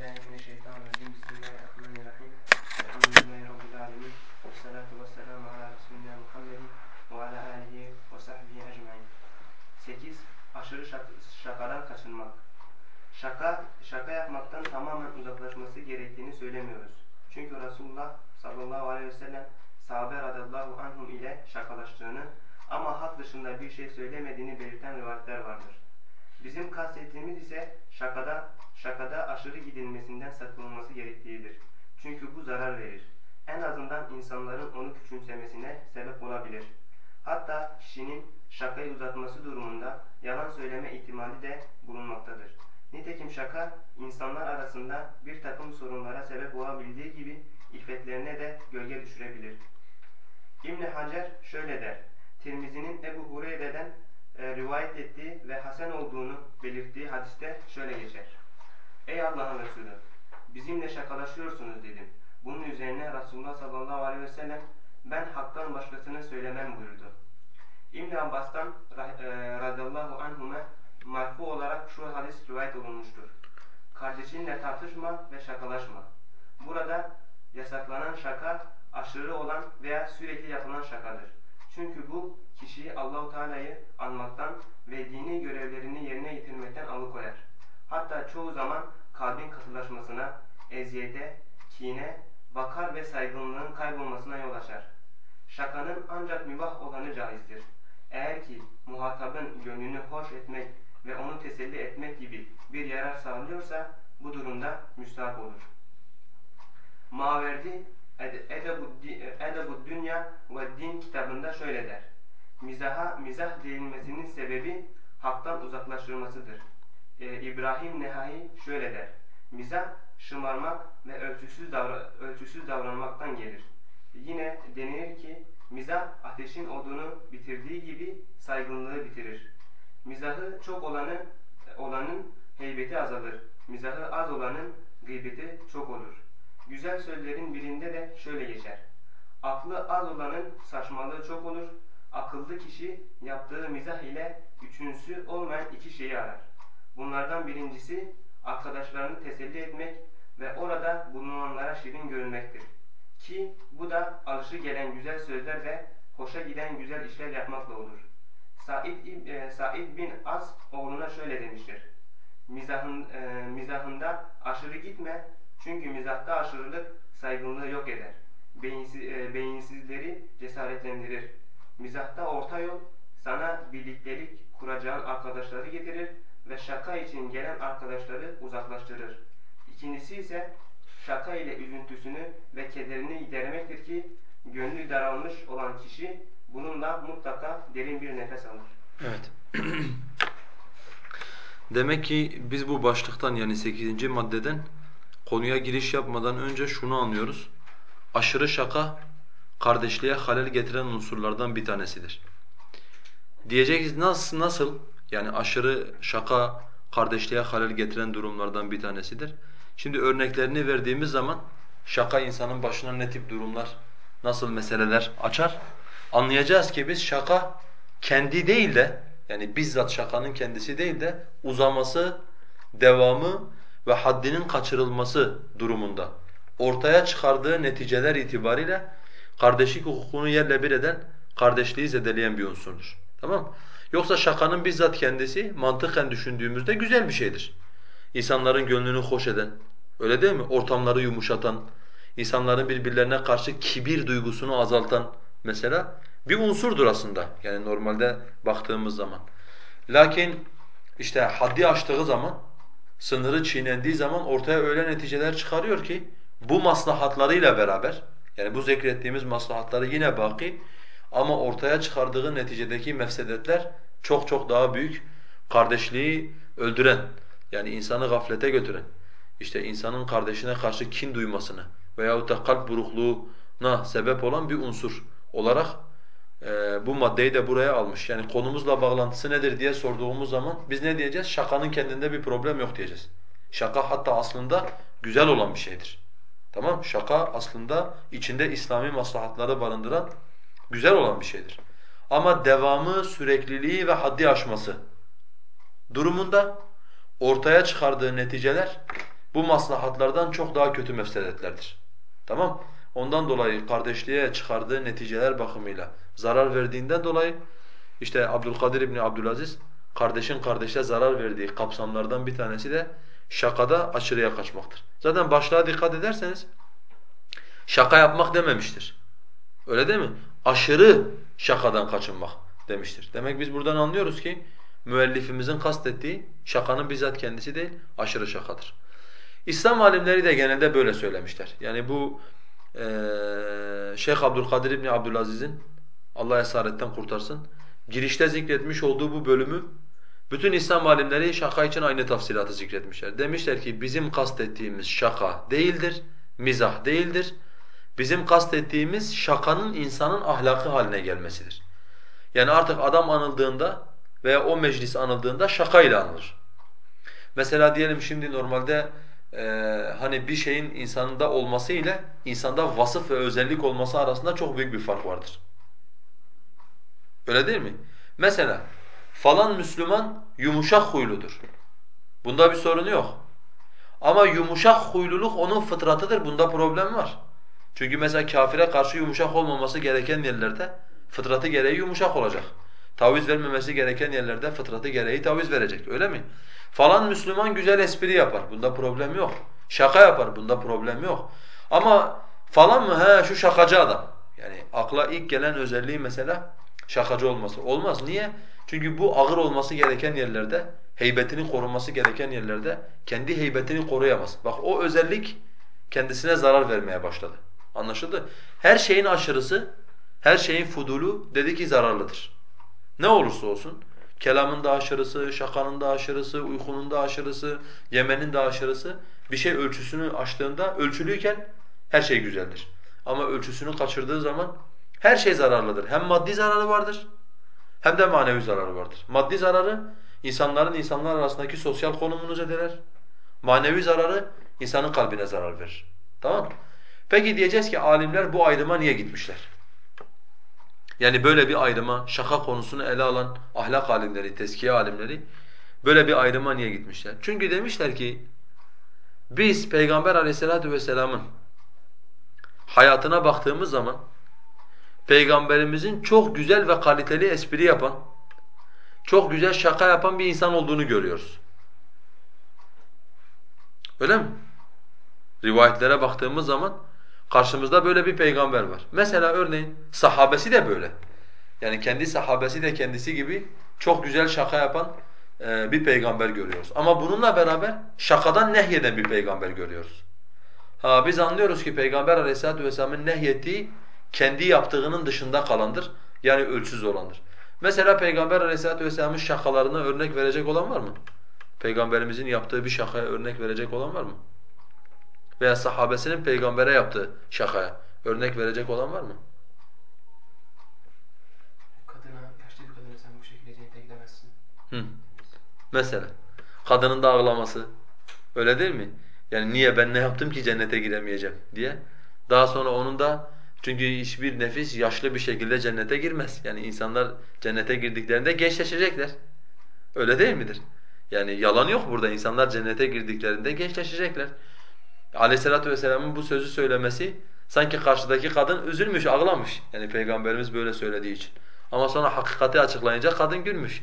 Euzubillahimineşşeytanirracim. Bismillahirrahmanirrahim. Elhamdülillahi Rabbil alemin. Ve salatu ve selamu ala Resulina Muhammedin ve ala alihi ve sahbihi ecmain. 8. Aşırı şak şakadan kaçınmak. Şaka, şaka yapmaktan tamamen uzaklaşması gerektiğini söylemiyoruz. Çünkü Resulullah sallallahu aleyhi ve sellem sahabe radallahu anhum ile şakalaştığını ama hak dışında bir şey söylemediğini belirten rivayetler vardır. Bizim kastettiğimiz ise şakada, şakada aşırı gidilmesinden sakınılması gerektiğidir. Çünkü bu zarar verir. En azından insanların onu küçümsemesine sebep olabilir. Hatta kişinin şakayı uzatması durumunda yalan söyleme ihtimali de bulunmaktadır. Nitekim şaka insanlar arasında bir takım sorunlara sebep olabildiği gibi iffetlerine de gölge düşürebilir. İbn Hacer şöyle der. Tirmizi'nin Ebu Hureyre'den e, rivayet ettiği ve hasen olduğunu belirttiği hadiste şöyle geçer. Ey Allah'ın Resulü bizimle şakalaşıyorsunuz dedim. Bunun üzerine Resulullah sallallahu aleyhi ve sellem ben haktan başkasını söylemem buyurdu. İbn Abbas'tan e, radıyallahu anhuma marfu olarak şu hadis rivayet olunmuştur. Kardeşinle tartışma ve şakalaşma. Burada yasaklanan şaka aşırı olan veya sürekli yapılan şakadır. Çünkü bu kişiyi Allahu Teala'yı anmaktan ve dini görevlerini yerine getirmekten alıkoyar. Hatta çoğu zaman kalbin katılaşmasına, eziyete, kine, vakar ve saygınlığın kaybolmasına yol açar. Şakanın ancak mübah olanı caizdir. Eğer ki muhatabın gönlünü hoş etmek ve onu teselli etmek gibi bir yarar sağlıyorsa bu durumda müstahap olur. Maverdi Edebu Dünya ve Din kitabında şöyle der. Mizaha mizah denilmesinin sebebi haktan uzaklaştırmasıdır. Ee, İbrahim Nehai şöyle der. Mizah şımarmak ve ölçüsüz, davra ölçüsüz davranmaktan gelir. Yine denilir ki mizah ateşin odunu bitirdiği gibi saygınlığı bitirir. Mizahı çok olanı, olanın heybeti azalır. Mizahı az olanın gıybeti çok olur. Güzel sözlerin birinde de şöyle geçer. Aklı az olanın saçmalığı çok olur. Akıllı kişi yaptığı mizah ile üçüncüsü olmayan iki şeyi arar. Bunlardan birincisi arkadaşlarını teselli etmek ve orada bulunanlara şirin görünmektir. Ki bu da alışı gelen güzel sözler ve hoşa giden güzel işler yapmakla olur. Said, e, Said bin Az oğluna şöyle demiştir. Mizahın, e, mizahında aşırı gitme çünkü mizahta aşırılık saygınlığı yok eder. Beyinsiz, e, beyinsizleri cesaretlendirir. Mizahta orta yol sana birliktelik kuracağın arkadaşları getirir ve şaka için gelen arkadaşları uzaklaştırır. İkincisi ise şaka ile üzüntüsünü ve kederini gidermektir ki gönlü daralmış olan kişi bununla mutlaka derin bir nefes alır. Evet. Demek ki biz bu başlıktan yani 8. maddeden konuya giriş yapmadan önce şunu anlıyoruz. Aşırı şaka kardeşliğe halel getiren unsurlardan bir tanesidir. Diyeceğiz nasıl nasıl? Yani aşırı şaka kardeşliğe halel getiren durumlardan bir tanesidir. Şimdi örneklerini verdiğimiz zaman şaka insanın başına ne tip durumlar, nasıl meseleler açar? Anlayacağız ki biz şaka kendi değil de yani bizzat şakanın kendisi değil de uzaması, devamı ve haddinin kaçırılması durumunda ortaya çıkardığı neticeler itibariyle kardeşlik hukukunu yerle bir eden, kardeşliği zedeleyen bir unsurdur. Tamam Yoksa şakanın bizzat kendisi mantıken düşündüğümüzde güzel bir şeydir. İnsanların gönlünü hoş eden, öyle değil mi? Ortamları yumuşatan, insanların birbirlerine karşı kibir duygusunu azaltan mesela bir unsurdur aslında. Yani normalde baktığımız zaman. Lakin işte haddi aştığı zaman sınırı çiğnendiği zaman ortaya öyle neticeler çıkarıyor ki bu maslahatlarıyla beraber yani bu zikrettiğimiz maslahatları yine baki ama ortaya çıkardığı neticedeki mefsedetler çok çok daha büyük. Kardeşliği öldüren yani insanı gaflete götüren işte insanın kardeşine karşı kin duymasını veyahut da kalp burukluğuna sebep olan bir unsur olarak e, bu maddeyi de buraya almış. Yani konumuzla bağlantısı nedir diye sorduğumuz zaman biz ne diyeceğiz? Şakanın kendinde bir problem yok diyeceğiz. Şaka hatta aslında güzel olan bir şeydir. Tamam Şaka aslında içinde İslami maslahatları barındıran güzel olan bir şeydir. Ama devamı, sürekliliği ve haddi aşması durumunda ortaya çıkardığı neticeler bu maslahatlardan çok daha kötü mefsedetlerdir. Tamam? Ondan dolayı kardeşliğe çıkardığı neticeler bakımıyla zarar verdiğinden dolayı işte Abdülkadir İbni Abdülaziz kardeşin kardeşe zarar verdiği kapsamlardan bir tanesi de şakada aşırıya kaçmaktır. Zaten başlığa dikkat ederseniz şaka yapmak dememiştir. Öyle değil mi? Aşırı şakadan kaçınmak demiştir. Demek biz buradan anlıyoruz ki müellifimizin kastettiği şakanın bizzat kendisi değil, aşırı şakadır. İslam alimleri de genelde böyle söylemişler. Yani bu e, Şeyh Abdülkadir İbni Abdülaziz'in Allah esaretten kurtarsın girişte zikretmiş olduğu bu bölümü bütün İslam alimleri şaka için aynı tafsilatı zikretmişler. Demişler ki bizim kastettiğimiz şaka değildir, mizah değildir. Bizim kastettiğimiz şakanın insanın ahlakı haline gelmesidir. Yani artık adam anıldığında veya o meclis anıldığında şakayla anılır. Mesela diyelim şimdi normalde e, hani bir şeyin insanında olması ile insanda vasıf ve özellik olması arasında çok büyük bir fark vardır. Öyle değil mi? Mesela falan Müslüman yumuşak huyludur. Bunda bir sorunu yok. Ama yumuşak huyluluk onun fıtratıdır. Bunda problem var. Çünkü mesela kafire karşı yumuşak olmaması gereken yerlerde fıtratı gereği yumuşak olacak. Taviz vermemesi gereken yerlerde fıtratı gereği taviz verecek. Öyle mi? Falan Müslüman güzel espri yapar. Bunda problem yok. Şaka yapar. Bunda problem yok. Ama falan mı? He şu şakacı adam. Yani akla ilk gelen özelliği mesela şakacı olması. Olmaz. Niye? Çünkü bu ağır olması gereken yerlerde, heybetini korunması gereken yerlerde kendi heybetini koruyamaz. Bak o özellik kendisine zarar vermeye başladı. Anlaşıldı? Her şeyin aşırısı, her şeyin fudulu dedi ki zararlıdır. Ne olursa olsun, kelamın da aşırısı, şakanın da aşırısı, uykunun da aşırısı, yemenin de aşırısı bir şey ölçüsünü aştığında ölçülüyken her şey güzeldir. Ama ölçüsünü kaçırdığı zaman her şey zararlıdır. Hem maddi zararı vardır hem de manevi zararı vardır. Maddi zararı insanların insanlar arasındaki sosyal konumunu zedeler. Manevi zararı insanın kalbine zarar verir. Tamam Peki diyeceğiz ki alimler bu ayrıma niye gitmişler? Yani böyle bir ayrıma, şaka konusunu ele alan ahlak alimleri, teskiye alimleri böyle bir ayrıma niye gitmişler? Çünkü demişler ki biz Peygamber aleyhissalatu vesselamın hayatına baktığımız zaman Peygamberimizin çok güzel ve kaliteli espri yapan, çok güzel şaka yapan bir insan olduğunu görüyoruz. Öyle mi? Rivayetlere baktığımız zaman karşımızda böyle bir peygamber var. Mesela örneğin sahabesi de böyle. Yani kendi sahabesi de kendisi gibi çok güzel şaka yapan e, bir peygamber görüyoruz. Ama bununla beraber şakadan nehyeden bir peygamber görüyoruz. Ha biz anlıyoruz ki Peygamber Aleyhisselatü vesselam'ın nehyettiği kendi yaptığının dışında kalandır. Yani ölçüsüz olandır. Mesela Peygamber Aleyhisselatü vesselam'ın şakalarına örnek verecek olan var mı? Peygamberimizin yaptığı bir şakaya örnek verecek olan var mı? Veya sahabesinin peygambere yaptığı şakaya örnek verecek olan var mı? Kadına, yaşlı bir kadına sen bu şekilde cennete gidemezsin. Hı. Mesela kadının da ağlaması öyle değil mi? Yani niye ben ne yaptım ki cennete giremeyeceğim diye. Daha sonra onun da çünkü hiçbir nefis yaşlı bir şekilde cennete girmez. Yani insanlar cennete girdiklerinde gençleşecekler. Öyle değil midir? Yani yalan yok burada. İnsanlar cennete girdiklerinde gençleşecekler. Aleyhissalatu vesselam'ın bu sözü söylemesi sanki karşıdaki kadın üzülmüş, ağlamış. Yani Peygamberimiz böyle söylediği için. Ama sonra hakikati açıklayınca kadın gülmüş.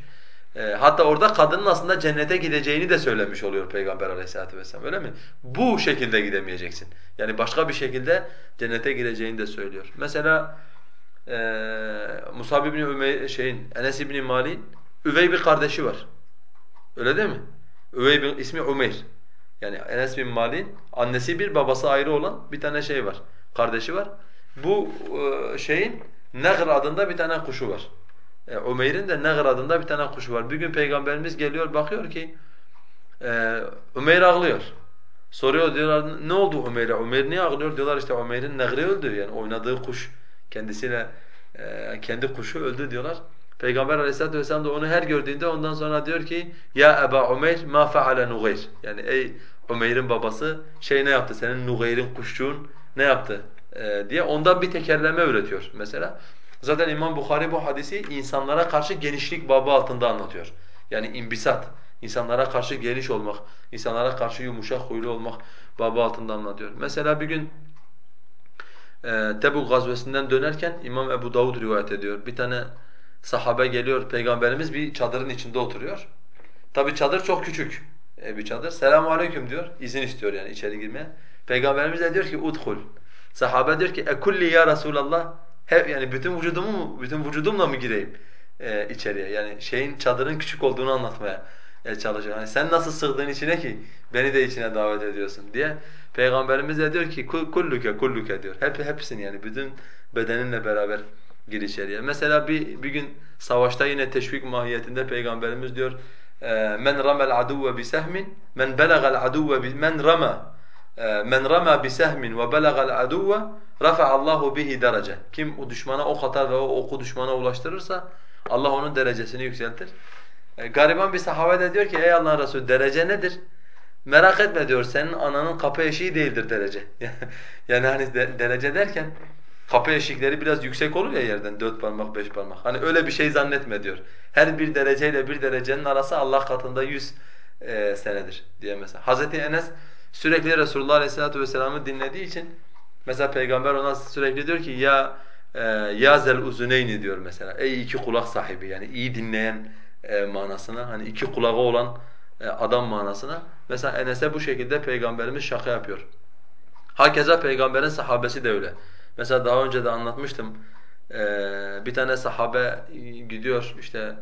E, hatta orada kadının aslında cennete gideceğini de söylemiş oluyor Peygamber aleyhissalatu vesselam öyle mi? Bu şekilde gidemeyeceksin. Yani başka bir şekilde cennete gireceğini de söylüyor. Mesela e, Musab ibn Ümey şeyin Enes ibn Malik üvey bir kardeşi var. Öyle değil mi? Üvey bir ismi Umeyr. Yani Enes bin Malik'in annesi bir babası ayrı olan bir tane şey var. Kardeşi var. Bu e, şeyin Negr adında bir tane kuşu var. E, Ömer'in de Negr adında bir tane kuşu var. Bir gün Peygamberimiz geliyor bakıyor ki e, Ömer ağlıyor. Soruyor diyorlar ne oldu Ömer'e? Ömer niye ağlıyor? Diyorlar işte Ömer'in Negri öldü yani oynadığı kuş kendisine kendi kuşu öldü diyorlar. Peygamber Aleyhisselatü vesselam da onu her gördüğünde ondan sonra diyor ki ya Eba Ömer ma faale Nugayr. Yani ey Ömer'in babası şey ne yaptı? Senin Nugayr'in kuşçuğun ne yaptı? E, diye ondan bir tekerleme üretiyor mesela. Zaten İmam Bukhari bu hadisi insanlara karşı genişlik babı altında anlatıyor. Yani imbisat insanlara karşı geniş olmak, insanlara karşı yumuşak huylu olmak babı altında anlatıyor. Mesela bir gün e, Tebuk gazvesinden dönerken İmam Ebu Davud rivayet ediyor. Bir tane sahabe geliyor, Peygamberimiz bir çadırın içinde oturuyor. Tabi çadır çok küçük e, bir çadır. Selamun aleyküm diyor, izin istiyor yani içeri girmeye. Peygamberimiz de diyor ki udhul. Sahabe diyor ki ekulli ya Resulallah. Hep yani bütün vücudumu mu, bütün vücudumla mı gireyim e, içeriye? Yani şeyin çadırın küçük olduğunu anlatmaya e, çalışıyor. Hani sen nasıl sığdın içine ki beni de içine davet ediyorsun diye. Peygamberimiz de diyor ki kulluke kulluke diyor. Hep hepsini yani bütün bedeninle beraber gir içeriye. Mesela bir bir gün savaşta yine teşvik mahiyetinde peygamberimiz diyor men ramel aduve bi sehmin men belagal aduve bi men rama men rama bi sehmin ve belagal aduve Allahu bihi derece. Kim o düşmana ok atar ve o oku düşmana ulaştırırsa Allah onun derecesini yükseltir. E, gariban bir sahabe de diyor ki ey Allah'ın Resulü derece nedir? Merak etme diyor senin ananın kapı eşiği değildir derece. yani hani de, derece derken kapı eşikleri biraz yüksek olur ya yerden dört parmak beş parmak. Hani öyle bir şey zannetme diyor. Her bir dereceyle bir derecenin arası Allah katında yüz e, senedir diye mesela. Hazreti Enes sürekli Resulullah Aleyhisselatü Vesselam'ı dinlediği için mesela Peygamber ona sürekli diyor ki ya e, ya zel uzuneyni diyor mesela. Ey iki kulak sahibi yani iyi dinleyen e, manasına hani iki kulağı olan e, adam manasına. Mesela Enes'e bu şekilde Peygamberimiz şaka yapıyor. Hakeza Peygamberin sahabesi de öyle. Mesela daha önce de anlatmıştım. Ee, bir tane sahabe gidiyor işte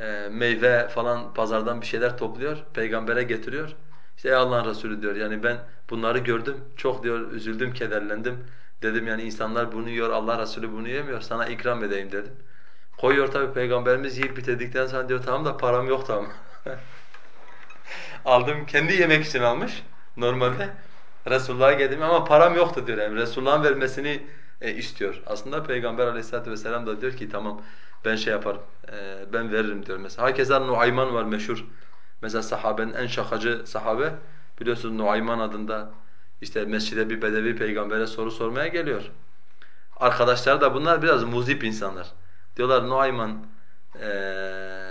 e, meyve falan pazardan bir şeyler topluyor, peygambere getiriyor. İşte ey Allah'ın Resulü diyor yani ben bunları gördüm, çok diyor üzüldüm, kederlendim. Dedim yani insanlar bunu yiyor, Allah Resulü bunu yemiyor, sana ikram edeyim dedim. Koyuyor tabi peygamberimiz yiyip bitirdikten sonra diyor tamam da param yok tamam. Aldım kendi yemek için almış normalde. Resulullah'a geldim ama param yoktu diyor yani Resulullah'ın vermesini e, istiyor. Aslında Peygamber aleyhissalatu vesselam da diyor ki tamam ben şey yaparım, e, ben veririm diyor mesela. Hakeza Nuayman var meşhur. Mesela sahabenin en şakacı sahabe biliyorsunuz Nuayman adında işte mescide bir bedevi peygambere soru sormaya geliyor. Arkadaşlar da bunlar biraz muzip insanlar. Diyorlar Nuayman e,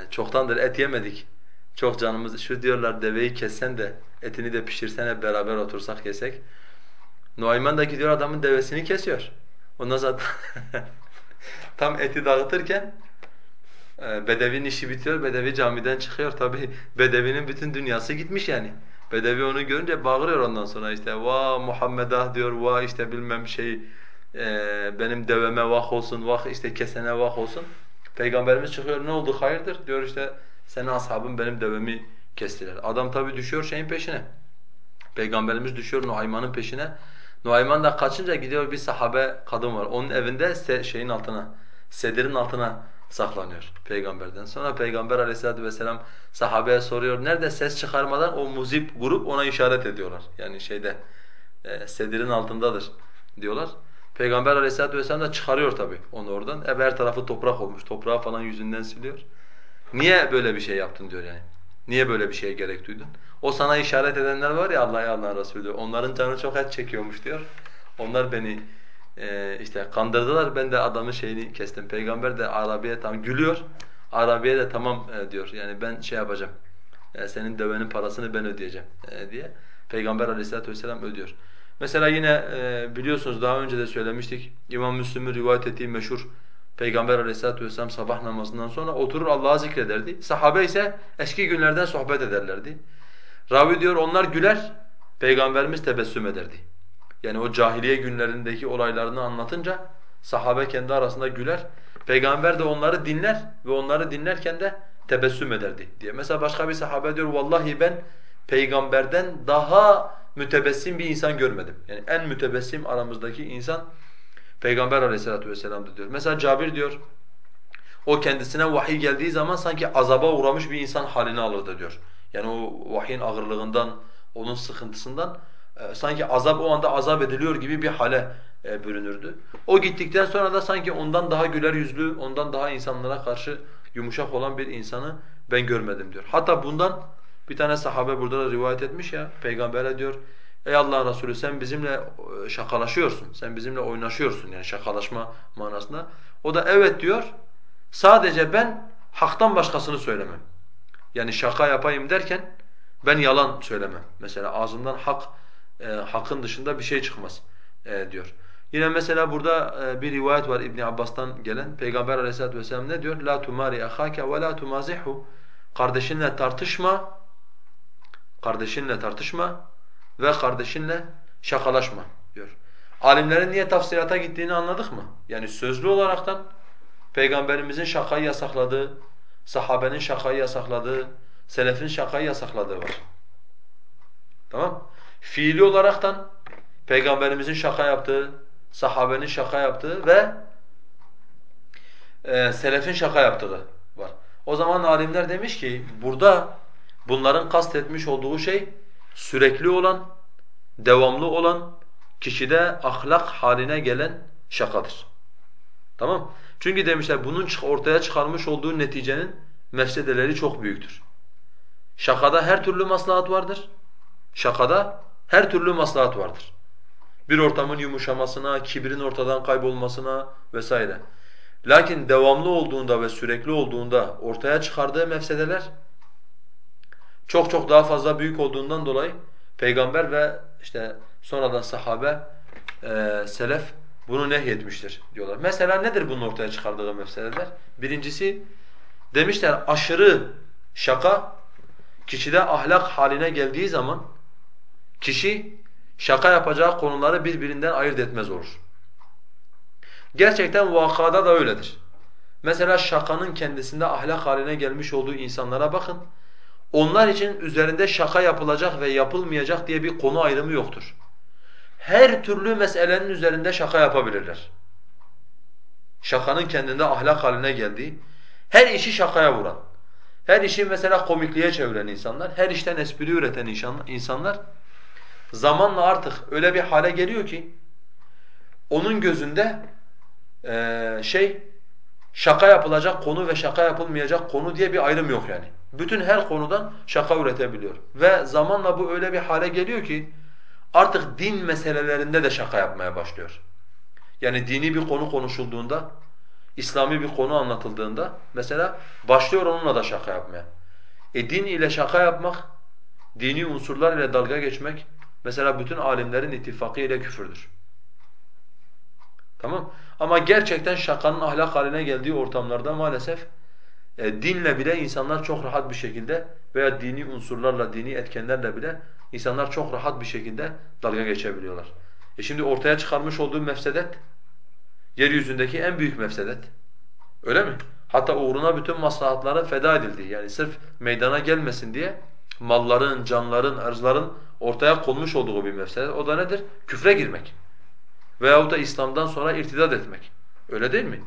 çoktandır et yemedik. Çok canımız şu diyorlar deveyi kessen de etini de pişirsen hep beraber otursak yesek. Nuayman da gidiyor adamın devesini kesiyor. Ondan sonra tam eti dağıtırken e, Bedevinin işi bitiyor, Bedevi camiden çıkıyor. Tabi Bedevi'nin bütün dünyası gitmiş yani. Bedevi onu görünce bağırıyor ondan sonra işte va Muhammedah diyor, va işte bilmem şey e, benim deveme vah olsun, vah işte kesene vah olsun. Peygamberimiz çıkıyor ne oldu hayırdır diyor işte senin ashabın benim devemi kestiler. Adam tabi düşüyor şeyin peşine. Peygamberimiz düşüyor Nuayman'ın peşine. Nuayman da kaçınca gidiyor bir sahabe kadın var. Onun evinde şeyin altına, sedirin altına saklanıyor peygamberden. Sonra peygamber aleyhissalatu vesselam sahabeye soruyor. Nerede ses çıkarmadan o muzip grup ona işaret ediyorlar. Yani şeyde e, sedirin altındadır diyorlar. Peygamber aleyhissalatu vesselam da çıkarıyor tabi onu oradan. E, her tarafı toprak olmuş. Toprağı falan yüzünden siliyor. Niye böyle bir şey yaptın diyor yani. Niye böyle bir şeye gerek duydun? O sana işaret edenler var ya Allah'a Allah Resulü. Onların canı çok et çekiyormuş diyor. Onlar beni e, işte kandırdılar. Ben de adamın şeyini kestim. Peygamber de Arabiye tam gülüyor. Arabiye de tamam e, diyor. Yani ben şey yapacağım. E, senin dövenin parasını ben ödeyeceğim e, diye. Peygamber Aleyhisselatü vesselam ödüyor. Mesela yine e, biliyorsunuz daha önce de söylemiştik. İmam Müslim'in rivayet ettiği meşhur Peygamber aleyhissalatu vesselam sabah namazından sonra oturur Allah'a zikrederdi. Sahabe ise eski günlerden sohbet ederlerdi. Ravi diyor onlar güler, Peygamberimiz tebessüm ederdi. Yani o cahiliye günlerindeki olaylarını anlatınca sahabe kendi arasında güler. Peygamber de onları dinler ve onları dinlerken de tebessüm ederdi diye. Mesela başka bir sahabe diyor vallahi ben peygamberden daha mütebessim bir insan görmedim. Yani en mütebessim aramızdaki insan Peygamber aleyhissalatu vesselam'dı diyor. Mesela Cabir diyor, o kendisine vahiy geldiği zaman sanki azaba uğramış bir insan halini alırdı diyor. Yani o vahyin ağırlığından, onun sıkıntısından e, sanki azap o anda azap ediliyor gibi bir hale e, bürünürdü. O gittikten sonra da sanki ondan daha güler yüzlü, ondan daha insanlara karşı yumuşak olan bir insanı ben görmedim diyor. Hatta bundan bir tane sahabe burada da rivayet etmiş ya, peygambere diyor, Ey Allah Resulü sen bizimle e, şakalaşıyorsun, sen bizimle oynaşıyorsun yani şakalaşma manasında. O da evet diyor, sadece ben haktan başkasını söylemem. Yani şaka yapayım derken ben yalan söylemem. Mesela ağzımdan hak e, hakkın dışında bir şey çıkmaz e, diyor. Yine mesela burada e, bir rivayet var İbn Abbas'tan gelen. Peygamber Aleyhisselatü vesselam ne diyor? La tumari ahake ve la tumazihu. Kardeşinle tartışma. Kardeşinle tartışma ve kardeşinle şakalaşma diyor. Alimlerin niye tafsilata gittiğini anladık mı? Yani sözlü olaraktan Peygamberimizin şakayı yasakladığı, sahabenin şakayı yasakladığı, selefin şakayı yasakladığı var. Tamam? Fiili olaraktan Peygamberimizin şaka yaptığı, sahabenin şaka yaptığı ve e, selefin şaka yaptığı var. O zaman alimler demiş ki burada bunların kastetmiş olduğu şey sürekli olan, devamlı olan, kişide ahlak haline gelen şakadır. Tamam? Çünkü demişler bunun ortaya çıkarmış olduğu neticenin mefsedeleri çok büyüktür. Şakada her türlü maslahat vardır. Şakada her türlü maslahat vardır. Bir ortamın yumuşamasına, kibrin ortadan kaybolmasına vesaire. Lakin devamlı olduğunda ve sürekli olduğunda ortaya çıkardığı mefsedeler çok çok daha fazla büyük olduğundan dolayı peygamber ve işte sonradan sahabe, e, selef bunu nehyetmiştir diyorlar. Mesela nedir bunun ortaya çıkardığı mefsedeler? Birincisi demişler aşırı şaka kişide ahlak haline geldiği zaman kişi şaka yapacağı konuları birbirinden ayırt etmez olur. Gerçekten vakada da öyledir. Mesela şakanın kendisinde ahlak haline gelmiş olduğu insanlara bakın. Onlar için üzerinde şaka yapılacak ve yapılmayacak diye bir konu ayrımı yoktur. Her türlü meselenin üzerinde şaka yapabilirler. Şakanın kendinde ahlak haline geldiği, her işi şakaya vuran, her işi mesela komikliğe çeviren insanlar, her işten espri üreten insanlar zamanla artık öyle bir hale geliyor ki onun gözünde şey şaka yapılacak konu ve şaka yapılmayacak konu diye bir ayrım yok yani. Bütün her konudan şaka üretebiliyor. Ve zamanla bu öyle bir hale geliyor ki artık din meselelerinde de şaka yapmaya başlıyor. Yani dini bir konu konuşulduğunda, İslami bir konu anlatıldığında mesela başlıyor onunla da şaka yapmaya. E din ile şaka yapmak, dini unsurlar ile dalga geçmek mesela bütün alimlerin ittifakı ile küfürdür. Tamam? Ama gerçekten şakanın ahlak haline geldiği ortamlarda maalesef e, dinle bile insanlar çok rahat bir şekilde veya dini unsurlarla, dini etkenlerle bile insanlar çok rahat bir şekilde dalga geçebiliyorlar. E şimdi ortaya çıkarmış olduğu mefsedet, yeryüzündeki en büyük mefsedet. Öyle mi? Hatta uğruna bütün maslahatların feda edildiği, yani sırf meydana gelmesin diye malların, canların, ırzların ortaya konmuş olduğu bir mefsedet. O da nedir? Küfre girmek. Veyahut da İslam'dan sonra irtidat etmek. Öyle değil mi?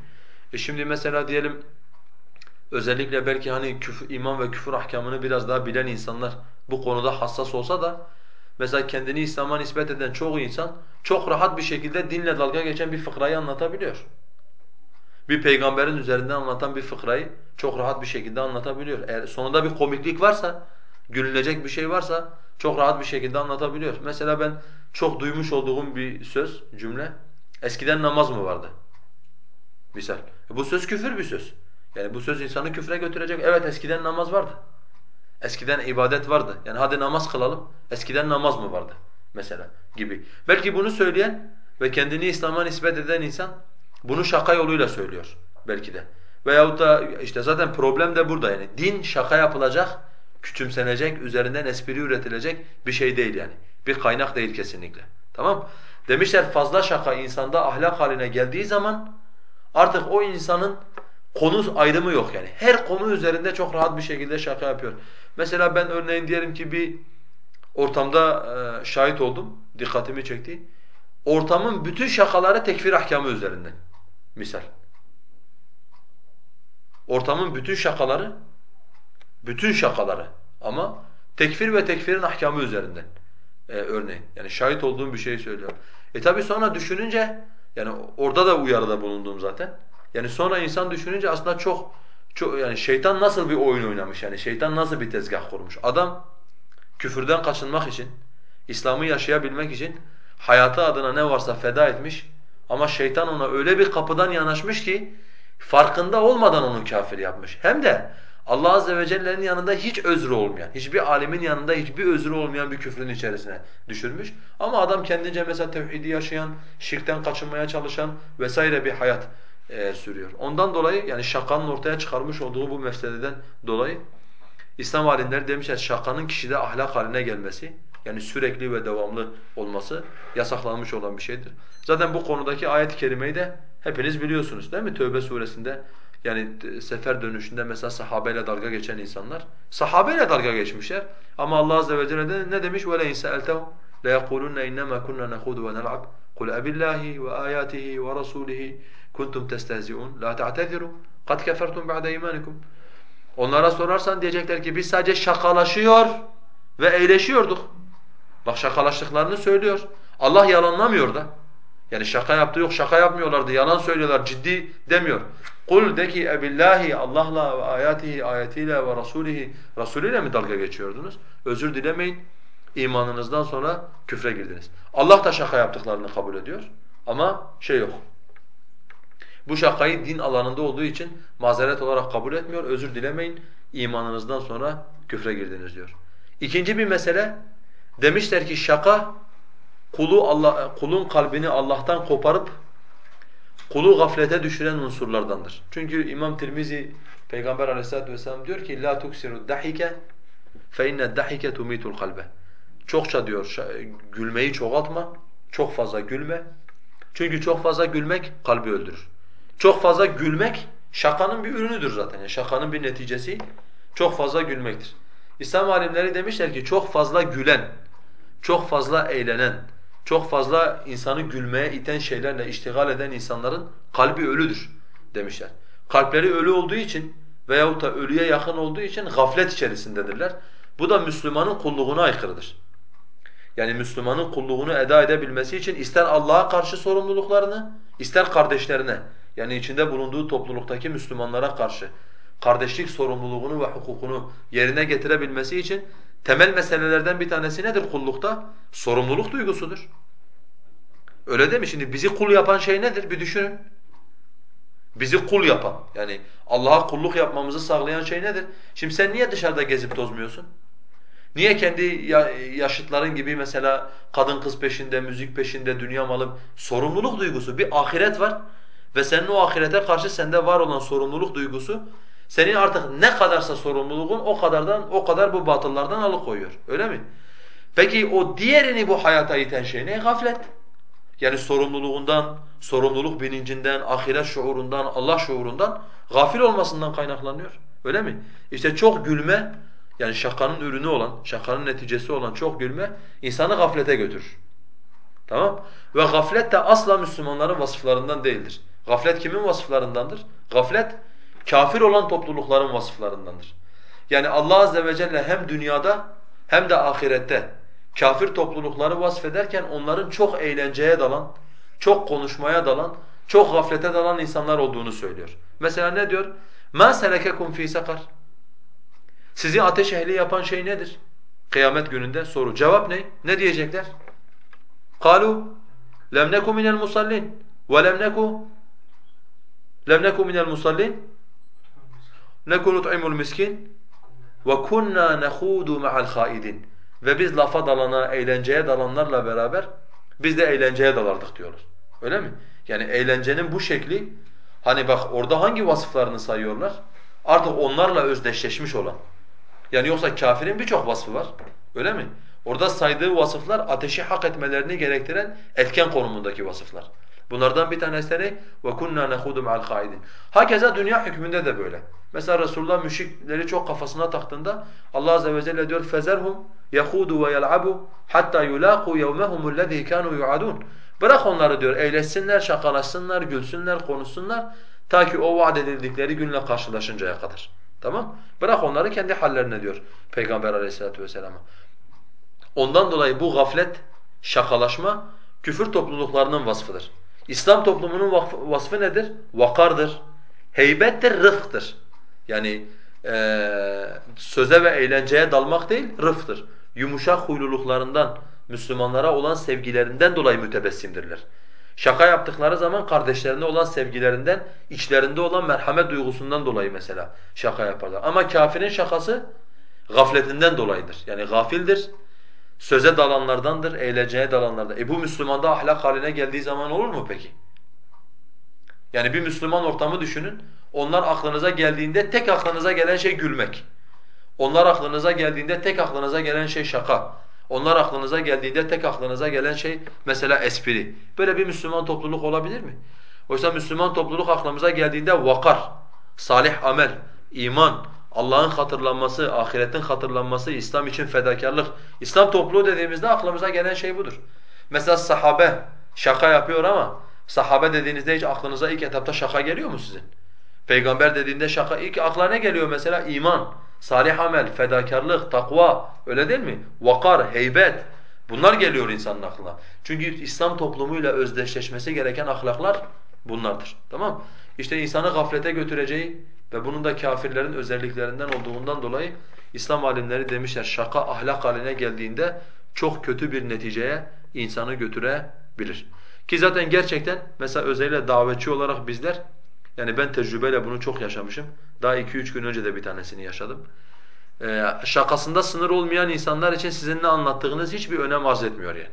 E şimdi mesela diyelim özellikle belki hani küfür, iman ve küfür ahkamını biraz daha bilen insanlar bu konuda hassas olsa da mesela kendini İslam'a nispet eden çoğu insan çok rahat bir şekilde dinle dalga geçen bir fıkrayı anlatabiliyor. Bir peygamberin üzerinden anlatan bir fıkrayı çok rahat bir şekilde anlatabiliyor. Eğer sonunda bir komiklik varsa, gülünecek bir şey varsa çok rahat bir şekilde anlatabiliyor. Mesela ben çok duymuş olduğum bir söz, cümle. Eskiden namaz mı vardı? Misal. Bu söz küfür bir söz. Yani bu söz insanı küfre götürecek. Evet eskiden namaz vardı. Eskiden ibadet vardı. Yani hadi namaz kılalım. Eskiden namaz mı vardı? Mesela gibi. Belki bunu söyleyen ve kendini İslam'a nispet eden insan bunu şaka yoluyla söylüyor belki de. Veyahut da işte zaten problem de burada yani. Din şaka yapılacak, küçümsenecek, üzerinden espri üretilecek bir şey değil yani. Bir kaynak değil kesinlikle. Tamam Demişler fazla şaka insanda ahlak haline geldiği zaman artık o insanın konu ayrımı yok yani. Her konu üzerinde çok rahat bir şekilde şaka yapıyor. Mesela ben örneğin diyelim ki bir ortamda e, şahit oldum, dikkatimi çekti. Ortamın bütün şakaları tekfir ahkamı üzerinden. Misal. Ortamın bütün şakaları, bütün şakaları ama tekfir ve tekfirin ahkamı üzerinden e, örneğin. Yani şahit olduğum bir şey söylüyor. E tabi sonra düşününce yani orada da uyarıda bulundum zaten. Yani sonra insan düşününce aslında çok çok yani şeytan nasıl bir oyun oynamış yani şeytan nasıl bir tezgah kurmuş. Adam küfürden kaçınmak için, İslam'ı yaşayabilmek için hayatı adına ne varsa feda etmiş ama şeytan ona öyle bir kapıdan yanaşmış ki farkında olmadan onu kafir yapmış. Hem de Allah azze ve celle'nin yanında hiç özrü olmayan, hiçbir alimin yanında hiçbir özrü olmayan bir küfrün içerisine düşürmüş. Ama adam kendince mesela tevhidi yaşayan, şirkten kaçınmaya çalışan vesaire bir hayat e, sürüyor. Ondan dolayı yani şakanın ortaya çıkarmış olduğu bu mefsededen dolayı İslam alimleri demişler şakanın kişide ahlak haline gelmesi yani sürekli ve devamlı olması yasaklanmış olan bir şeydir. Zaten bu konudaki ayet-i kerimeyi de hepiniz biliyorsunuz değil mi? Tövbe suresinde yani e, sefer dönüşünde mesela sahabeyle dalga geçen insanlar sahabeyle dalga geçmişler ama Allah azze ve celle de ne demiş? "Ve le inseltehum la yaqulunna inma kunna nakhudu ve nel'ab. Kul abillahi ve ayatihi ve rasulihi kuntum testehzi'un la ta'teziru kad kefertum ba'de imanikum. Onlara sorarsan diyecekler ki biz sadece şakalaşıyor ve eğleşiyorduk. Bak şakalaştıklarını söylüyor. Allah yalanlamıyor da. Yani şaka yaptı yok, şaka yapmıyorlardı, yalan söylüyorlar, ciddi demiyor. Kul de ki ebillahi Allah'la ve ayatihi ayetiyle ve rasulihi Resulüyle mi dalga geçiyordunuz? Özür dilemeyin. İmanınızdan sonra küfre girdiniz. Allah da şaka yaptıklarını kabul ediyor ama şey yok. Bu şakayı din alanında olduğu için mazeret olarak kabul etmiyor. Özür dilemeyin imanınızdan sonra küfre girdiniz diyor. İkinci bir mesele demişler ki şaka kulu Allah kulun kalbini Allah'tan koparıp kulu gaflete düşüren unsurlardandır. Çünkü İmam Tirmizi Peygamber Aleyhisselatü vesselam diyor ki la tuksiru dahike fe inne dahike tumitul kalbe. Çokça diyor gülmeyi çoğaltma, çok fazla gülme. Çünkü çok fazla gülmek kalbi öldürür. Çok fazla gülmek şakanın bir ürünüdür zaten. Yani şakanın bir neticesi çok fazla gülmektir. İslam alimleri demişler ki çok fazla gülen, çok fazla eğlenen, çok fazla insanı gülmeye iten şeylerle iştigal eden insanların kalbi ölüdür demişler. Kalpleri ölü olduğu için veyahut da ölüye yakın olduğu için gaflet içerisindedirler. Bu da Müslümanın kulluğuna aykırıdır. Yani Müslümanın kulluğunu eda edebilmesi için ister Allah'a karşı sorumluluklarını, ister kardeşlerine yani içinde bulunduğu topluluktaki Müslümanlara karşı kardeşlik sorumluluğunu ve hukukunu yerine getirebilmesi için temel meselelerden bir tanesi nedir kullukta? Sorumluluk duygusudur. Öyle değil mi? Şimdi bizi kul yapan şey nedir? Bir düşünün. Bizi kul yapan, yani Allah'a kulluk yapmamızı sağlayan şey nedir? Şimdi sen niye dışarıda gezip tozmuyorsun? Niye kendi yaşıtların gibi mesela kadın kız peşinde, müzik peşinde, dünya malı sorumluluk duygusu, bir ahiret var ve senin o ahirete karşı sende var olan sorumluluk duygusu senin artık ne kadarsa sorumluluğun o kadardan o kadar bu batıllardan alıkoyuyor. Öyle mi? Peki o diğerini bu hayata iten şey ne? Gaflet. Yani sorumluluğundan, sorumluluk bilincinden, ahiret şuurundan, Allah şuurundan gafil olmasından kaynaklanıyor. Öyle mi? İşte çok gülme yani şakanın ürünü olan, şakanın neticesi olan çok gülme insanı gaflete götürür. Tamam? Ve gaflet de asla Müslümanların vasıflarından değildir. Gaflet kimin vasıflarındandır? Gaflet kafir olan toplulukların vasıflarındandır. Yani Allah azze ve celle hem dünyada hem de ahirette kafir toplulukları vasfederken onların çok eğlenceye dalan, çok konuşmaya dalan, çok gaflete dalan insanlar olduğunu söylüyor. Mesela ne diyor? مَا سَلَكَكُمْ ف۪ي سَقَرٍ Sizi ateş ehli yapan şey nedir? Kıyamet gününde soru. Cevap ne? Ne diyecekler? قَالُوا لَمْ نَكُ مِنَ الْمُصَلِّينَ وَلَمْ نَكُ لَمْ نَكُ مِنَ الْمُصَلِّينَ نَكُ نُطْعِمُ الْمِسْكِينَ وَكُنَّا نَخُودُ مَعَ الْخَائِدِينَ Ve biz lafa dalana, eğlenceye dalanlarla beraber biz de eğlenceye dalardık diyorlar. Öyle mi? Yani eğlencenin bu şekli hani bak orada hangi vasıflarını sayıyorlar? Artık onlarla özdeşleşmiş olan. Yani yoksa kafirin birçok vasfı var. Öyle mi? Orada saydığı vasıflar ateşi hak etmelerini gerektiren etken konumundaki vasıflar. Bunlardan bir tanesi ne? وَكُنَّا نَخُودُ مَعَ الْخَائِدِينَ Hakeza dünya hükmünde de böyle. Mesela Resulullah müşrikleri çok kafasına taktığında Allah azze ve celle diyor فَزَرْهُمْ يَخُودُ وَيَلْعَبُوا حَتَّى يُلَاقُوا يَوْمَهُمُ الَّذ۪ي كَانُوا يُعَدُونَ Bırak onları diyor, eğleşsinler, şakalaşsınlar, gülsünler, konuşsunlar ta ki o vaat edildikleri günle karşılaşıncaya kadar. Tamam? Bırak onları kendi hallerine diyor Peygamber aleyhissalatu vesselam'a. Ondan dolayı bu gaflet, şakalaşma küfür topluluklarının vasfıdır. İslam toplumunun vasfı nedir? Vakardır, heybettir, rıftır. Yani e, söze ve eğlenceye dalmak değil, rıftır. Yumuşak huyluluklarından, Müslümanlara olan sevgilerinden dolayı mütebessimdirler. Şaka yaptıkları zaman kardeşlerine olan sevgilerinden, içlerinde olan merhamet duygusundan dolayı mesela şaka yaparlar. Ama kafirin şakası gafletinden dolayıdır. Yani gafildir, söze dalanlardandır, eğlenceye dalanlardan. E bu Müslümanda ahlak haline geldiği zaman olur mu peki? Yani bir Müslüman ortamı düşünün. Onlar aklınıza geldiğinde tek aklınıza gelen şey gülmek. Onlar aklınıza geldiğinde tek aklınıza gelen şey şaka. Onlar aklınıza geldiğinde tek aklınıza gelen şey mesela espri. Böyle bir Müslüman topluluk olabilir mi? Oysa Müslüman topluluk aklımıza geldiğinde vakar, salih amel, iman, Allah'ın hatırlanması, ahiretin hatırlanması, İslam için fedakarlık. İslam topluluğu dediğimizde aklımıza gelen şey budur. Mesela sahabe şaka yapıyor ama sahabe dediğinizde hiç aklınıza ilk etapta şaka geliyor mu sizin? Peygamber dediğinde şaka ilk akla ne geliyor mesela? İman, salih amel, fedakarlık, takva öyle değil mi? Vakar, heybet bunlar geliyor insanın aklına. Çünkü İslam toplumuyla özdeşleşmesi gereken ahlaklar bunlardır. Tamam İşte insanı gaflete götüreceği ve bunun da kafirlerin özelliklerinden olduğundan dolayı İslam alimleri demişler şaka ahlak haline geldiğinde çok kötü bir neticeye insanı götürebilir. Ki zaten gerçekten mesela özellikle davetçi olarak bizler yani ben tecrübeyle bunu çok yaşamışım. Daha iki üç gün önce de bir tanesini yaşadım. Ee, şakasında sınır olmayan insanlar için sizin ne anlattığınız hiçbir önem arz etmiyor yani.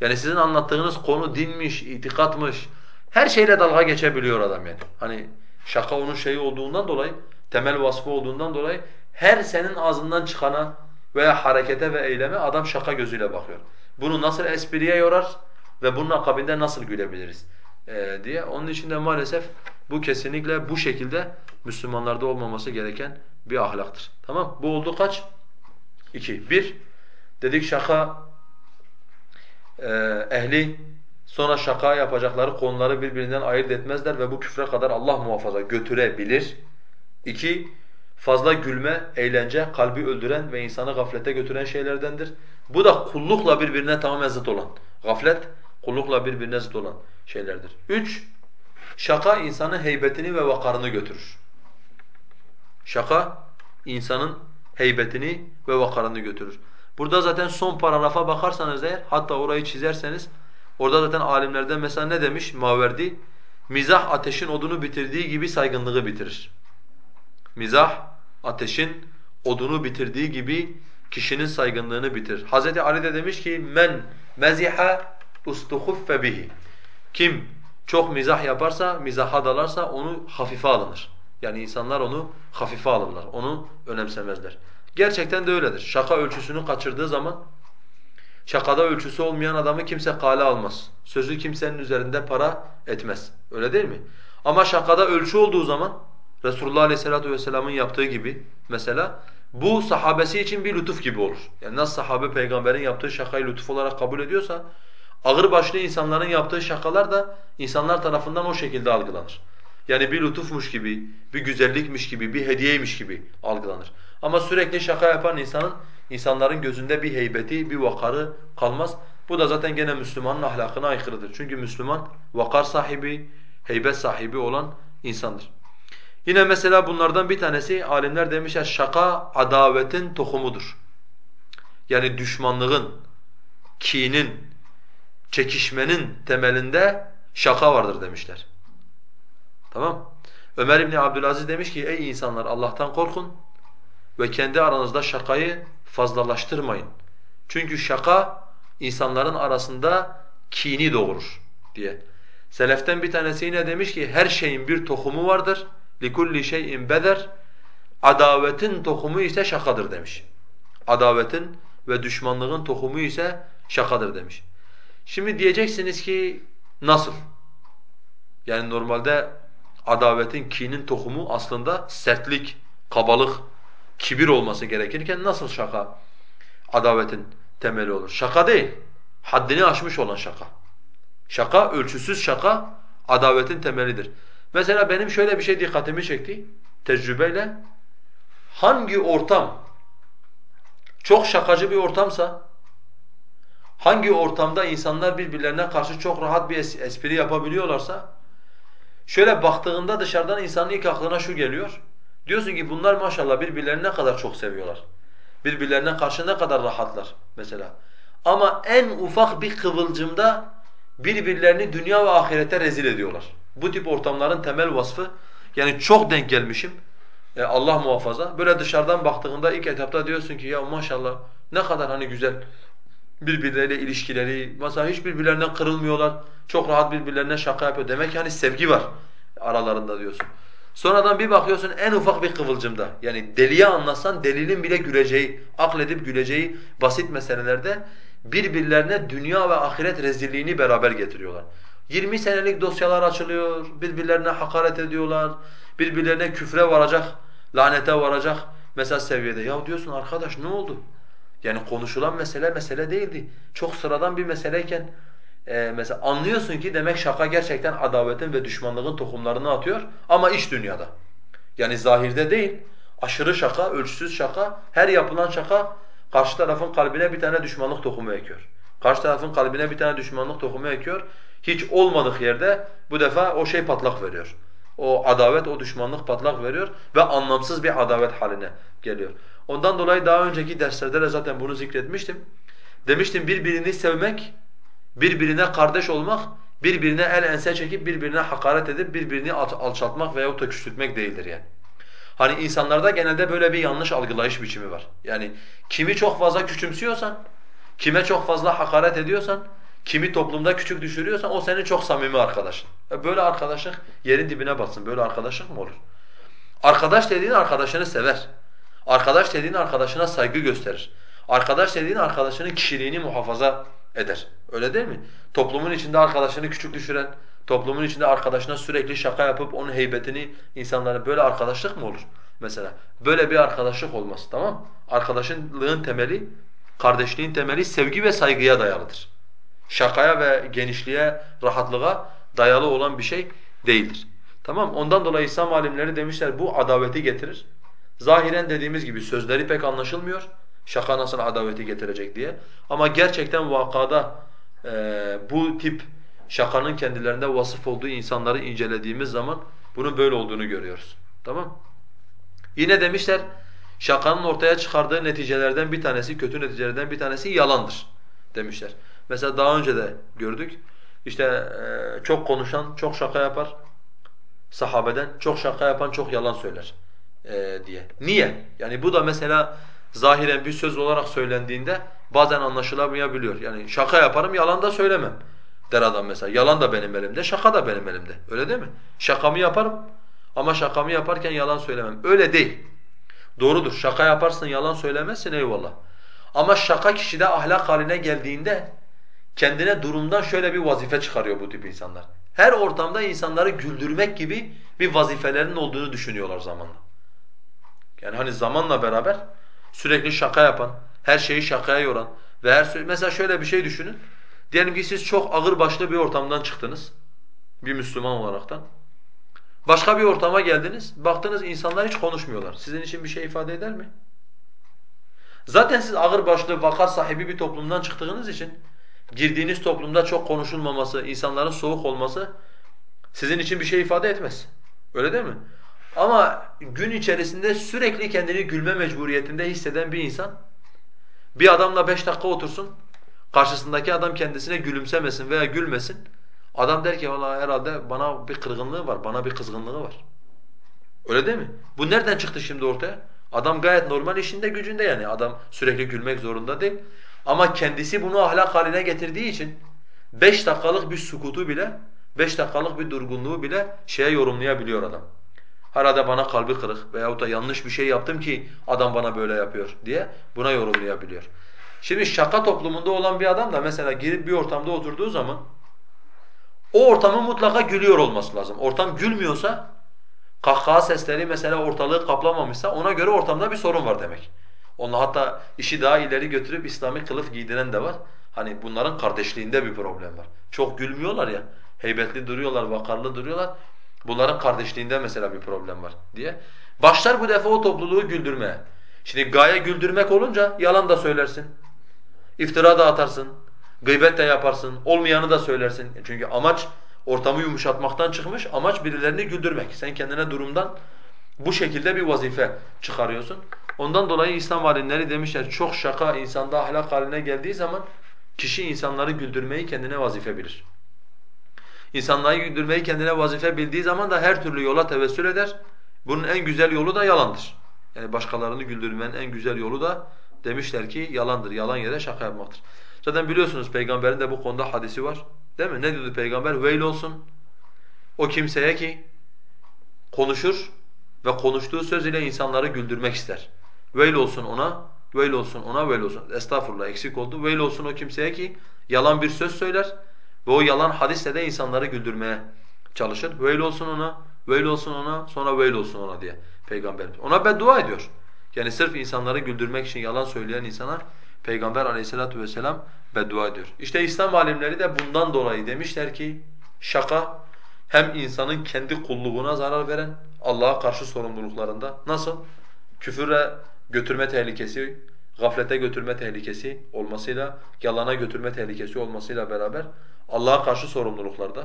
Yani sizin anlattığınız konu dinmiş, itikatmış, her şeyle dalga geçebiliyor adam yani. Hani şaka onun şeyi olduğundan dolayı, temel vasfı olduğundan dolayı her senin ağzından çıkana veya harekete ve eyleme adam şaka gözüyle bakıyor. Bunu nasıl espriye yorar ve bunun akabinde nasıl gülebiliriz ee, diye. Onun için de maalesef bu kesinlikle bu şekilde Müslümanlarda olmaması gereken bir ahlaktır. Tamam? Bu oldu kaç? İki. Bir, dedik şaka e, ehli sonra şaka yapacakları konuları birbirinden ayırt etmezler ve bu küfre kadar Allah muhafaza götürebilir. İki, fazla gülme, eğlence kalbi öldüren ve insanı gaflete götüren şeylerdendir. Bu da kullukla birbirine tamamen zıt olan. Gaflet, kullukla birbirine zıt olan şeylerdir. Üç, şaka insanın heybetini ve vakarını götürür. Şaka insanın heybetini ve vakarını götürür. Burada zaten son paragrafa bakarsanız eğer, hatta orayı çizerseniz, orada zaten alimlerden mesela ne demiş Maverdi? Mizah ateşin odunu bitirdiği gibi saygınlığı bitirir. Mizah ateşin odunu bitirdiği gibi kişinin saygınlığını bitirir. Hz. Ali de demiş ki men meziha ustuhuffe bihi. Kim çok mizah yaparsa, mizaha dalarsa onu hafife alınır. Yani insanlar onu hafife alırlar, onu önemsemezler. Gerçekten de öyledir. Şaka ölçüsünü kaçırdığı zaman şakada ölçüsü olmayan adamı kimse kale almaz. Sözü kimsenin üzerinde para etmez. Öyle değil mi? Ama şakada ölçü olduğu zaman Resulullah Aleyhisselatü Vesselam'ın yaptığı gibi mesela bu sahabesi için bir lütuf gibi olur. Yani nasıl sahabe peygamberin yaptığı şakayı lütuf olarak kabul ediyorsa ağır başlı insanların yaptığı şakalar da insanlar tarafından o şekilde algılanır. Yani bir lütufmuş gibi, bir güzellikmiş gibi, bir hediyeymiş gibi algılanır. Ama sürekli şaka yapan insanın, insanların gözünde bir heybeti, bir vakarı kalmaz. Bu da zaten gene Müslümanın ahlakına aykırıdır. Çünkü Müslüman vakar sahibi, heybet sahibi olan insandır. Yine mesela bunlardan bir tanesi alimler demişler şaka adavetin tohumudur. Yani düşmanlığın, kinin, çekişmenin temelinde şaka vardır demişler. Tamam? Ömer İbni Abdülaziz demiş ki ey insanlar Allah'tan korkun ve kendi aranızda şakayı fazlalaştırmayın. Çünkü şaka insanların arasında kini doğurur diye. Seleften bir tanesi yine demiş ki her şeyin bir tohumu vardır. لِكُلِّ شَيْءٍ beder. Adavetin tohumu ise şakadır demiş. Adavetin ve düşmanlığın tohumu ise şakadır demiş. Şimdi diyeceksiniz ki nasıl? Yani normalde adavetin, kinin tohumu aslında sertlik, kabalık, kibir olması gerekirken nasıl şaka adavetin temeli olur? Şaka değil, haddini aşmış olan şaka. Şaka, ölçüsüz şaka adavetin temelidir. Mesela benim şöyle bir şey dikkatimi çekti tecrübeyle. Hangi ortam çok şakacı bir ortamsa, hangi ortamda insanlar birbirlerine karşı çok rahat bir espri yapabiliyorlarsa, şöyle baktığında dışarıdan insanın ilk aklına şu geliyor. Diyorsun ki bunlar maşallah birbirlerini ne kadar çok seviyorlar. Birbirlerine karşı ne kadar rahatlar mesela. Ama en ufak bir kıvılcımda birbirlerini dünya ve ahirete rezil ediyorlar. Bu tip ortamların temel vasfı yani çok denk gelmişim. E, Allah muhafaza. Böyle dışarıdan baktığında ilk etapta diyorsun ki ya maşallah ne kadar hani güzel birbirleriyle ilişkileri, mesela hiç birbirlerinden kırılmıyorlar, çok rahat birbirlerine şaka yapıyor. Demek ki hani sevgi var aralarında diyorsun. Sonradan bir bakıyorsun en ufak bir kıvılcımda, yani deliye anlatsan delinin bile güleceği, akledip güleceği basit meselelerde birbirlerine dünya ve ahiret rezilliğini beraber getiriyorlar. 20 senelik dosyalar açılıyor, birbirlerine hakaret ediyorlar, birbirlerine küfre varacak, lanete varacak mesela seviyede. Ya diyorsun arkadaş ne oldu? Yani konuşulan mesele mesele değildi. Çok sıradan bir meseleyken e, mesela anlıyorsun ki demek şaka gerçekten adavetin ve düşmanlığın tohumlarını atıyor ama iç dünyada. Yani zahirde değil, aşırı şaka, ölçüsüz şaka, her yapılan şaka karşı tarafın kalbine bir tane düşmanlık tohumu ekiyor. Karşı tarafın kalbine bir tane düşmanlık tohumu ekiyor. Hiç olmadık yerde bu defa o şey patlak veriyor. O adavet, o düşmanlık patlak veriyor ve anlamsız bir adavet haline geliyor. Ondan dolayı daha önceki derslerde de zaten bunu zikretmiştim. Demiştim birbirini sevmek, birbirine kardeş olmak, birbirine el ense çekip birbirine hakaret edip birbirini alçaltmak veya da küçültmek değildir yani. Hani insanlarda genelde böyle bir yanlış algılayış biçimi var. Yani kimi çok fazla küçümsüyorsan, kime çok fazla hakaret ediyorsan, kimi toplumda küçük düşürüyorsan o senin çok samimi arkadaşın. E böyle arkadaşlık yerin dibine batsın. Böyle arkadaşlık mı olur? Arkadaş dediğin arkadaşını sever. Arkadaş dediğin arkadaşına saygı gösterir. Arkadaş dediğin arkadaşının kişiliğini muhafaza eder. Öyle değil mi? Toplumun içinde arkadaşını küçük düşüren, toplumun içinde arkadaşına sürekli şaka yapıp onun heybetini insanlara böyle arkadaşlık mı olur? Mesela böyle bir arkadaşlık olmaz tamam Arkadaşlığın temeli, kardeşliğin temeli sevgi ve saygıya dayalıdır. Şakaya ve genişliğe, rahatlığa dayalı olan bir şey değildir. Tamam Ondan dolayı İslam alimleri demişler bu adaveti getirir. Zahiren dediğimiz gibi sözleri pek anlaşılmıyor. Şaka nasıl adaveti getirecek diye. Ama gerçekten vakada e, bu tip şakanın kendilerinde vasıf olduğu insanları incelediğimiz zaman bunun böyle olduğunu görüyoruz. Tamam? Yine demişler şakanın ortaya çıkardığı neticelerden bir tanesi, kötü neticelerden bir tanesi yalandır demişler. Mesela daha önce de gördük. İşte e, çok konuşan çok şaka yapar. Sahabeden çok şaka yapan çok yalan söyler e, diye. Niye? Yani bu da mesela zahiren bir söz olarak söylendiğinde bazen anlaşılamayabiliyor. Yani şaka yaparım, yalan da söylemem der adam mesela. Yalan da benim elimde, şaka da benim elimde. Öyle değil mi? Şakamı yaparım ama şakamı yaparken yalan söylemem. Öyle değil. Doğrudur. Şaka yaparsın, yalan söylemezsin eyvallah. Ama şaka kişide ahlak haline geldiğinde kendine durumdan şöyle bir vazife çıkarıyor bu tip insanlar. Her ortamda insanları güldürmek gibi bir vazifelerinin olduğunu düşünüyorlar zamanla. Yani hani zamanla beraber sürekli şaka yapan, her şeyi şakaya yoran ve her mesela şöyle bir şey düşünün. Diyelim ki siz çok ağır başlı bir ortamdan çıktınız. Bir Müslüman olaraktan. Başka bir ortama geldiniz. Baktınız insanlar hiç konuşmuyorlar. Sizin için bir şey ifade eder mi? Zaten siz ağır başlı, vakar sahibi bir toplumdan çıktığınız için girdiğiniz toplumda çok konuşulmaması, insanların soğuk olması sizin için bir şey ifade etmez. Öyle değil mi? Ama gün içerisinde sürekli kendini gülme mecburiyetinde hisseden bir insan bir adamla beş dakika otursun, karşısındaki adam kendisine gülümsemesin veya gülmesin. Adam der ki vallahi herhalde bana bir kırgınlığı var, bana bir kızgınlığı var. Öyle değil mi? Bu nereden çıktı şimdi ortaya? Adam gayet normal işinde gücünde yani. Adam sürekli gülmek zorunda değil. Ama kendisi bunu ahlak haline getirdiği için beş dakikalık bir sukutu bile, beş dakikalık bir durgunluğu bile şeye yorumlayabiliyor adam. Herhalde bana kalbi kırık veyahut da yanlış bir şey yaptım ki adam bana böyle yapıyor diye buna yorumlayabiliyor. Şimdi şaka toplumunda olan bir adam da mesela girip bir ortamda oturduğu zaman o ortamın mutlaka gülüyor olması lazım. Ortam gülmüyorsa, kahkaha sesleri mesela ortalığı kaplamamışsa ona göre ortamda bir sorun var demek. Onunla hatta işi daha ileri götürüp İslami kılıf giydiren de var. Hani bunların kardeşliğinde bir problem var. Çok gülmüyorlar ya, heybetli duruyorlar, vakarlı duruyorlar. Bunların kardeşliğinde mesela bir problem var diye. Başlar bu defa o topluluğu güldürmeye. Şimdi gaye güldürmek olunca yalan da söylersin. İftira da atarsın. Gıybet de yaparsın. Olmayanı da söylersin. Çünkü amaç ortamı yumuşatmaktan çıkmış. Amaç birilerini güldürmek. Sen kendine durumdan bu şekilde bir vazife çıkarıyorsun. Ondan dolayı İslam alimleri demişler çok şaka insanda ahlak haline geldiği zaman kişi insanları güldürmeyi kendine vazife bilir. İnsanları güldürmeyi kendine vazife bildiği zaman da her türlü yola tevessül eder. Bunun en güzel yolu da yalandır. Yani başkalarını güldürmenin en güzel yolu da demişler ki yalandır. Yalan yere şaka yapmaktır. Zaten biliyorsunuz peygamberin de bu konuda hadisi var. Değil mi? Ne dedi peygamber? Veil olsun o kimseye ki konuşur ve konuştuğu söz ile insanları güldürmek ister. Veil olsun ona, veil olsun ona, veil olsun. Estağfurullah eksik oldu. Veil olsun o kimseye ki yalan bir söz söyler ve o yalan hadisle de insanları güldürmeye çalışır. Veil olsun ona, veil olsun ona, sonra veil olsun ona diye Peygamberimiz. Ona beddua ediyor. Yani sırf insanları güldürmek için yalan söyleyen insana Peygamber aleyhissalatu vesselam beddua ediyor. İşte İslam alimleri de bundan dolayı demişler ki şaka hem insanın kendi kulluğuna zarar veren Allah'a karşı sorumluluklarında nasıl? Küfüre götürme tehlikesi, gaflete götürme tehlikesi olmasıyla, yalana götürme tehlikesi olmasıyla beraber Allah'a karşı sorumluluklarda,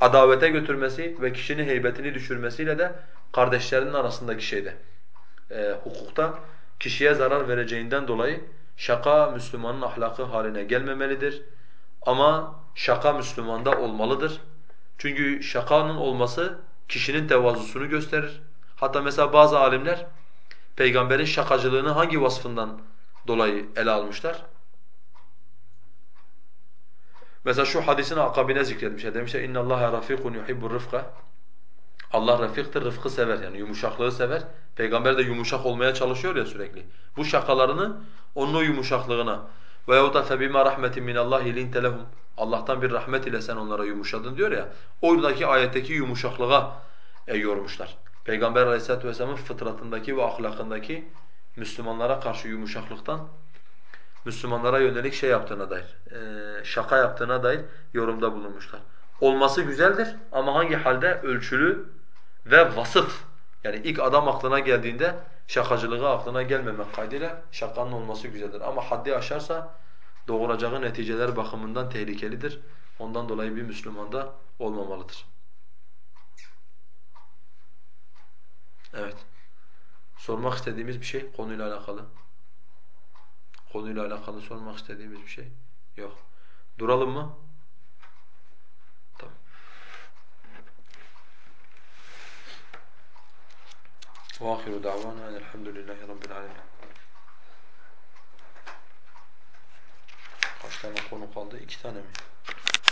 adavete götürmesi ve kişinin heybetini düşürmesiyle de kardeşlerinin arasındaki şeyde, e, hukukta kişiye zarar vereceğinden dolayı şaka Müslümanın ahlakı haline gelmemelidir. Ama şaka Müslümanda olmalıdır. Çünkü şakanın olması kişinin tevazusunu gösterir. Hatta mesela bazı alimler peygamberin şakacılığını hangi vasfından dolayı ele almışlar? Mesela şu hadisin akabine zikretmişler. Demişler inna Allaha rafikun yuhibbur rıfka. Allah rafiktir, rıfkı sever yani yumuşaklığı sever. Peygamber de yumuşak olmaya çalışıyor ya sürekli. Bu şakalarını onun o yumuşaklığına veyahut da فَبِمَا رَحْمَةٍ مِنَ اللّٰهِ لِنْتَ لَهُمْ Allah'tan bir rahmet ile sen onlara yumuşadın diyor ya, oradaki ayetteki yumuşaklığa e, yormuşlar. Peygamber aleyhissalatu vesselamın fıtratındaki ve ahlakındaki Müslümanlara karşı yumuşaklıktan Müslümanlara yönelik şey yaptığına dair, e, şaka yaptığına dair yorumda bulunmuşlar. Olması güzeldir ama hangi halde ölçülü ve vasıf yani ilk adam aklına geldiğinde şakacılığı aklına gelmemek kaydıyla şakanın olması güzeldir. Ama haddi aşarsa doğuracağı neticeler bakımından tehlikelidir. Ondan dolayı bir Müslümanda olmamalıdır. Evet. Sormak istediğimiz bir şey konuyla alakalı. Konuyla alakalı sormak istediğimiz bir şey yok. Duralım mı? Tamam. وآخر دعوانا أن الحمد لله رب العالمين Kaç tane konu kaldı? İki tane mi?